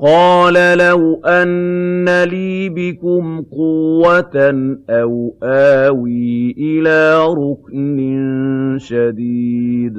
قَالَ لَوْ أَنَّ لِي بِكُمْ قُوَّةً أَوْ آوِي إِلَىٰ رُكْنٍ شَدِيدٍ.